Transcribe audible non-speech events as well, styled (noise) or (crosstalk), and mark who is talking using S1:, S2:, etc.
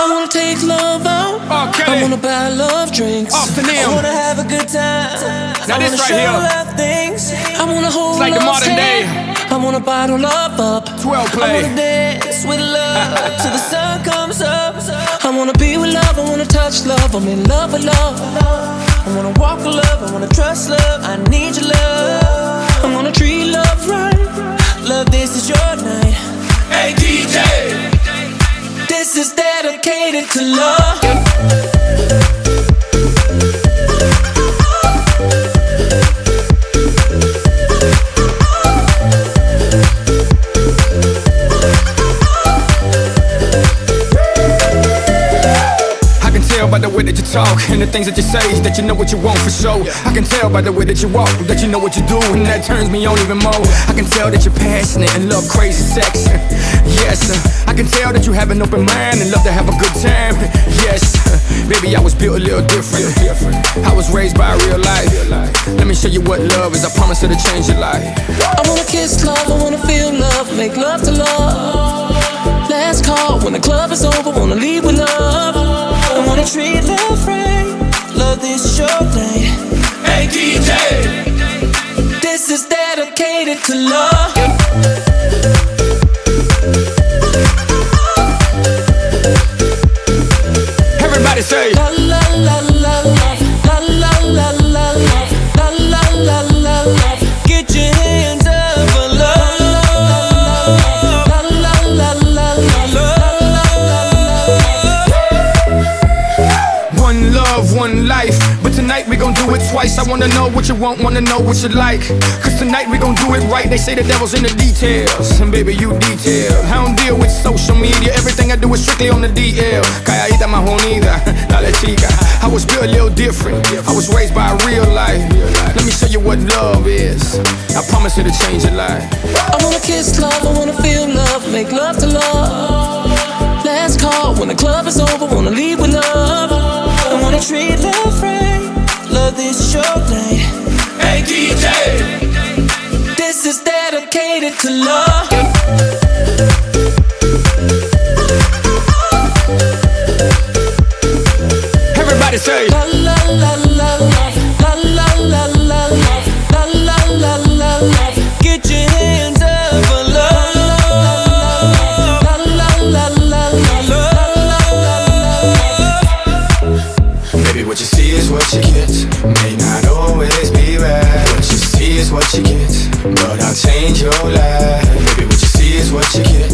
S1: I wanna take love out.
S2: Okay.
S1: I wanna buy love drinks.
S2: Off to
S1: I wanna have a good time.
S2: Now
S1: I
S2: this right here.
S1: love things. I wanna hold
S2: like the modern day.
S1: I wanna bottle love up.
S2: 12
S1: I wanna dance with love till the sun comes up. I wanna be with love. I wanna touch love. I'm in love with love. I wanna walk with love. I wanna trust love. I need your love. I wanna treat love right. Love, this is your night.
S2: Hey DJ.
S1: Dedicated to love.
S2: I can tell by the way that you talk and the things that you say that you know what you want for sure. I can tell by the way that you walk that you know what you do, and that turns me on even more. I can tell that you're passionate and love crazy sex. (laughs) Yes, tell that you have an open mind and love to have a good time. (laughs) Yes, (laughs) baby, I was built a little different. I was raised by a real life. Let me show you what love is. I promise it'll change your life.
S1: I wanna kiss love, I wanna feel love, make love to love. Last call when the club is over, wanna leave with love. I wanna treat love right. Love this is your night.
S2: Hey DJ.
S1: This is dedicated to love.
S2: Do it twice. I wanna know what you want, wanna know what you like. Cause tonight we gon' do it right. They say the devil's in the details. And baby, you detail. I don't deal with social media. Everything I do is strictly on the DL. Calladita más bonita, dale chica. I was built a little different. I was raised by real life. Let me show you what love is. I promise it'll change your life.
S1: I wanna kiss love, I wanna feel love, make love to love. Last call when the club is over, wanna leave with love. I wanna treat. This is your night.
S2: Hey DJ.
S1: This is dedicated to love.
S3: May not always be right. What you see is what you get. But I'll change your life. Baby, what you see is what you get.